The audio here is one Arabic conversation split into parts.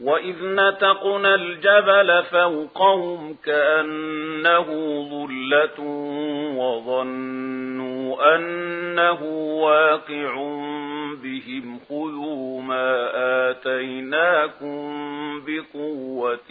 وَإِذْ نَتَقْنَا الْجَبَلَ فَوْقَهُمْ كَأَنَّهُ ظُلَّةٌ وَظَنُّوا أَنَّهُ وَاقِعٌ بِهِمْ خُذُوا مَا آتَيْنَاكُمْ بِقُوَّةٍ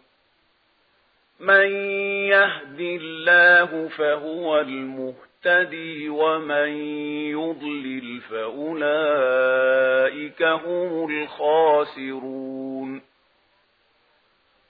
من يهدي الله فهو المهتدي ومن يضلل فأولئك هم الخاسرون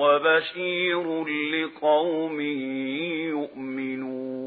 وبشير لقوم يؤمنون